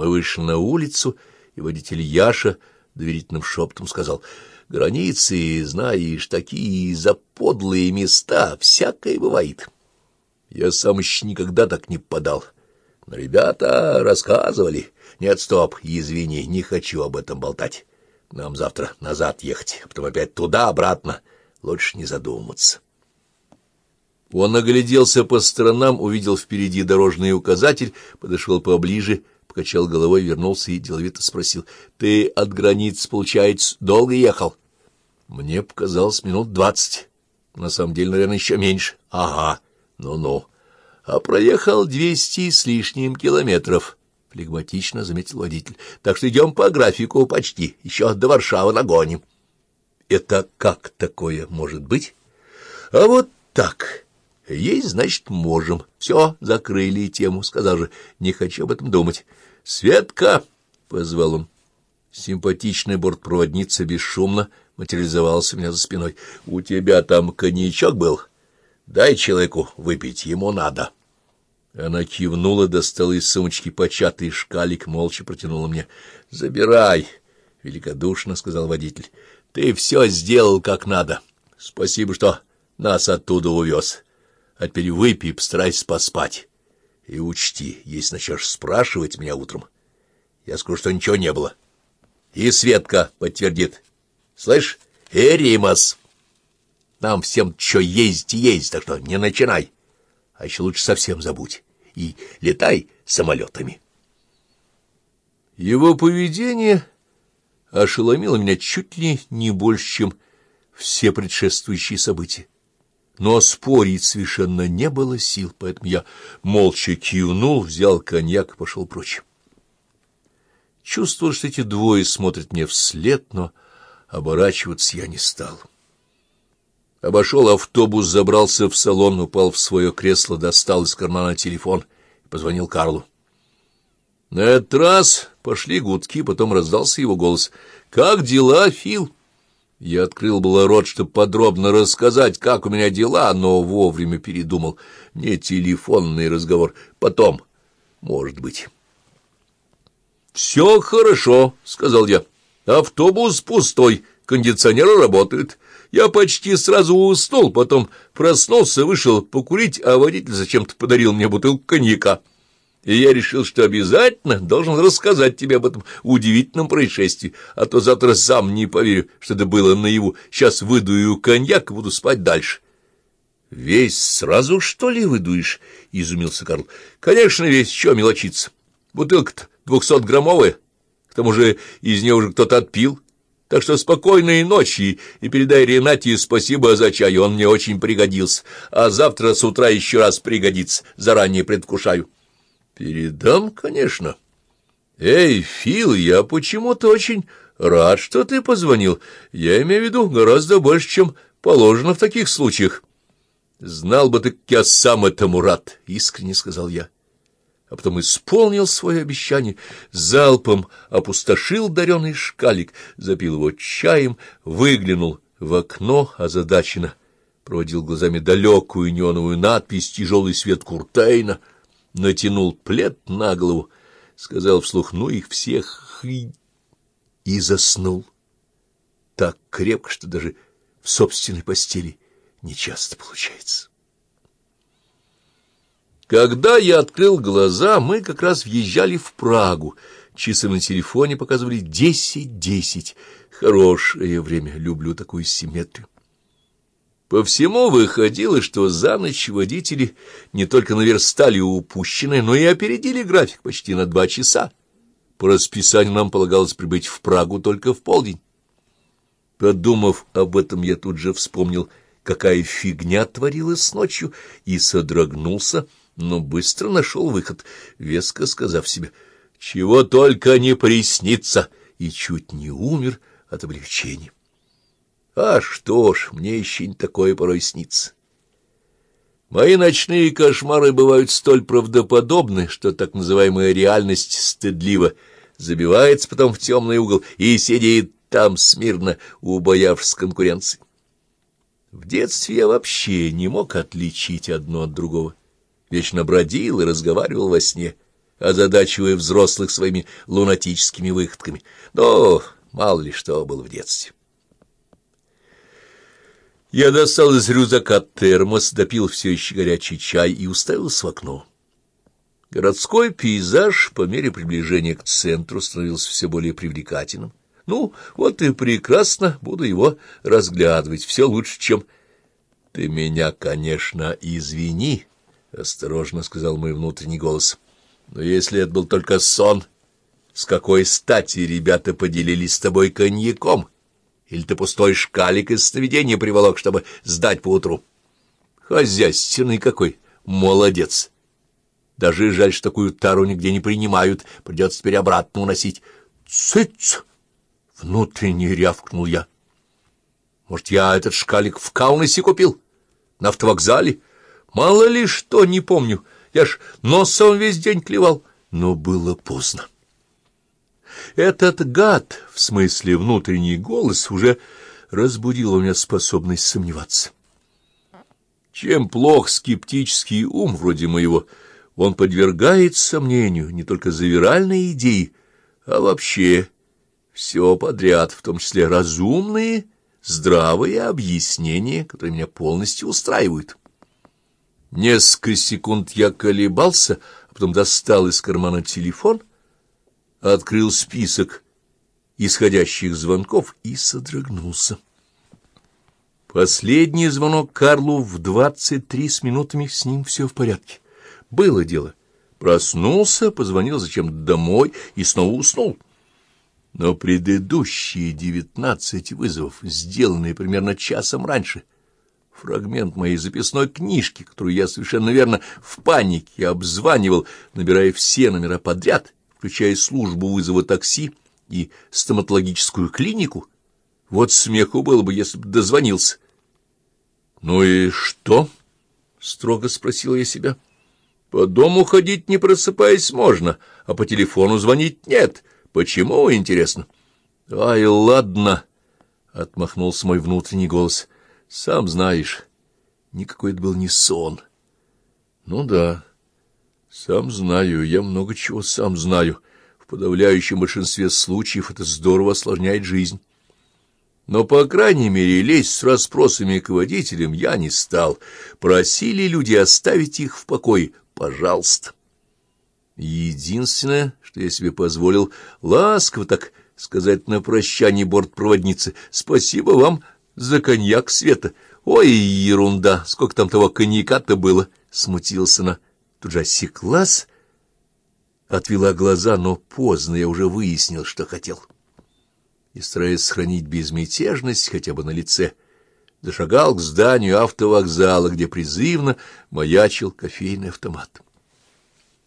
Мы вышли на улицу, и водитель Яша доверительным шептом сказал, «Границы, знаешь, такие заподлые места, всякое бывает. Я сам еще никогда так не подал. Но ребята рассказывали. Нет, стоп, извини, не хочу об этом болтать. Нам завтра назад ехать, а потом опять туда-обратно. Лучше не задумываться». Он огляделся по сторонам, увидел впереди дорожный указатель, подошел поближе, покачал головой, вернулся и деловито спросил. — Ты от границ, получается, долго ехал? Мне показалось минут двадцать. На самом деле, наверное, еще меньше. — Ага, ну-ну. А проехал двести с лишним километров, — флегматично заметил водитель. — Так что идем по графику почти, еще до Варшавы нагоним. — Это как такое может быть? — А вот так... Есть, значит, можем. Все, закрыли тему, сказал же, не хочу об этом думать. Светка, — позвал он. Симпатичная бортпроводница бесшумно материализовалась у меня за спиной. У тебя там коньячок был? Дай человеку выпить, ему надо. Она кивнула, достала из сумочки початый шкалик, молча протянула мне. — Забирай, — великодушно сказал водитель. — Ты все сделал как надо. Спасибо, что нас оттуда увез. А теперь выпей, постарайся поспать. И учти, если начнешь спрашивать меня утром, я скажу, что ничего не было. И Светка подтвердит. Слышь, Эримас, нам всем что есть и есть, так что не начинай. А еще лучше совсем забудь и летай самолетами. Его поведение ошеломило меня чуть ли не больше, чем все предшествующие события но спорить совершенно не было сил, поэтому я молча кивнул, взял коньяк и пошел прочь. Чувствовал, что эти двое смотрят мне вслед, но оборачиваться я не стал. Обошел автобус, забрался в салон, упал в свое кресло, достал из кармана телефон и позвонил Карлу. На этот раз пошли гудки, потом раздался его голос. «Как дела, Фил?» Я открыл было рот, чтобы подробно рассказать, как у меня дела, но вовремя передумал. Не телефонный разговор. Потом, может быть. — Все хорошо, — сказал я. — Автобус пустой, кондиционеры работают. Я почти сразу уснул, потом проснулся, вышел покурить, а водитель зачем-то подарил мне бутылку коньяка и я решил, что обязательно должен рассказать тебе об этом удивительном происшествии, а то завтра сам не поверю, что это было наяву. Сейчас выдую коньяк и буду спать дальше. — Весь сразу, что ли, выдуешь? — изумился Карл. — Конечно, весь, что мелочиться. Бутылка-то двухсотграммовая, к тому же из нее уже кто-то отпил. Так что спокойной ночи и передай Ренате спасибо за чай, он мне очень пригодился, а завтра с утра еще раз пригодится, заранее предвкушаю. Передам, конечно. Эй, Фил, я почему-то очень рад, что ты позвонил. Я имею в виду гораздо больше, чем положено в таких случаях. Знал бы ты, я сам этому рад, — искренне сказал я. А потом исполнил свое обещание, залпом опустошил дареный шкалик, запил его чаем, выглянул в окно озадаченно, проводил глазами далекую неоновую надпись «Тяжелый свет Куртейна», натянул плед на голову, сказал вслух «ну их всех» и... и заснул. Так крепко, что даже в собственной постели нечасто получается. Когда я открыл глаза, мы как раз въезжали в Прагу. Часы на телефоне показывали десять-десять. Хорошее время, люблю такую симметрию. По всему выходило, что за ночь водители не только наверстали упущенное, но и опередили график почти на два часа. По расписанию нам полагалось прибыть в Прагу только в полдень. Подумав об этом, я тут же вспомнил, какая фигня творилась ночью, и содрогнулся, но быстро нашел выход, веско сказав себе, «Чего только не приснится!» и чуть не умер от облегчения. А что ж, мне еще не такое порой снится. Мои ночные кошмары бывают столь правдоподобны, что так называемая реальность стыдливо забивается потом в темный угол и сидит там смирно, убоявшись конкуренции. В детстве я вообще не мог отличить одно от другого. Вечно бродил и разговаривал во сне, озадачивая взрослых своими лунатическими выходками. Но мало ли что было в детстве. Я достал из рюкзака термос, допил все еще горячий чай и уставился в окно. Городской пейзаж по мере приближения к центру становился все более привлекательным. Ну, вот и прекрасно, буду его разглядывать, все лучше, чем... — Ты меня, конечно, извини, — осторожно сказал мой внутренний голос. — Но если это был только сон, с какой стати ребята поделились с тобой коньяком? Или ты пустой шкалик из сновидения приволок, чтобы сдать поутру? Хозяйственный какой, молодец! Даже жаль, что такую тару нигде не принимают, придется теперь обратно уносить. Цыц! Внутренне рявкнул я. Может, я этот шкалик в Каунасе купил? На автовокзале? Мало ли что, не помню. Я ж носом весь день клевал. Но было поздно. Этот гад, в смысле внутренний голос, уже разбудил у меня способность сомневаться. Чем плох скептический ум вроде моего, он подвергает сомнению не только завиральные идеи, а вообще все подряд, в том числе разумные, здравые объяснения, которые меня полностью устраивают. Несколько секунд я колебался, а потом достал из кармана телефон, открыл список исходящих звонков и содрогнулся. Последний звонок Карлу в двадцать три с минутами, с ним все в порядке. Было дело. Проснулся, позвонил зачем-то домой и снова уснул. Но предыдущие девятнадцать вызовов, сделанные примерно часом раньше, фрагмент моей записной книжки, которую я совершенно верно в панике обзванивал, набирая все номера подряд, включая службу вызова такси и стоматологическую клинику, вот смеху было бы, если бы дозвонился. — Ну и что? — строго спросил я себя. — По дому ходить не просыпаясь можно, а по телефону звонить нет — Почему, интересно? — Ай, ладно, — отмахнулся мой внутренний голос. — Сам знаешь, никакой это был не сон. — Ну да, сам знаю, я много чего сам знаю. В подавляющем большинстве случаев это здорово осложняет жизнь. Но, по крайней мере, лезть с расспросами к водителям я не стал. Просили люди оставить их в покое. Пожалуйста. Единственное, что я себе позволил, ласково так сказать на прощание бортпроводнице, спасибо вам за коньяк, Света. Ой, ерунда, сколько там того коньяка-то было, смутился она. Тут же осеклась, отвела глаза, но поздно я уже выяснил, что хотел. И, стараясь сохранить безмятежность хотя бы на лице, зашагал к зданию автовокзала, где призывно маячил кофейный автомат.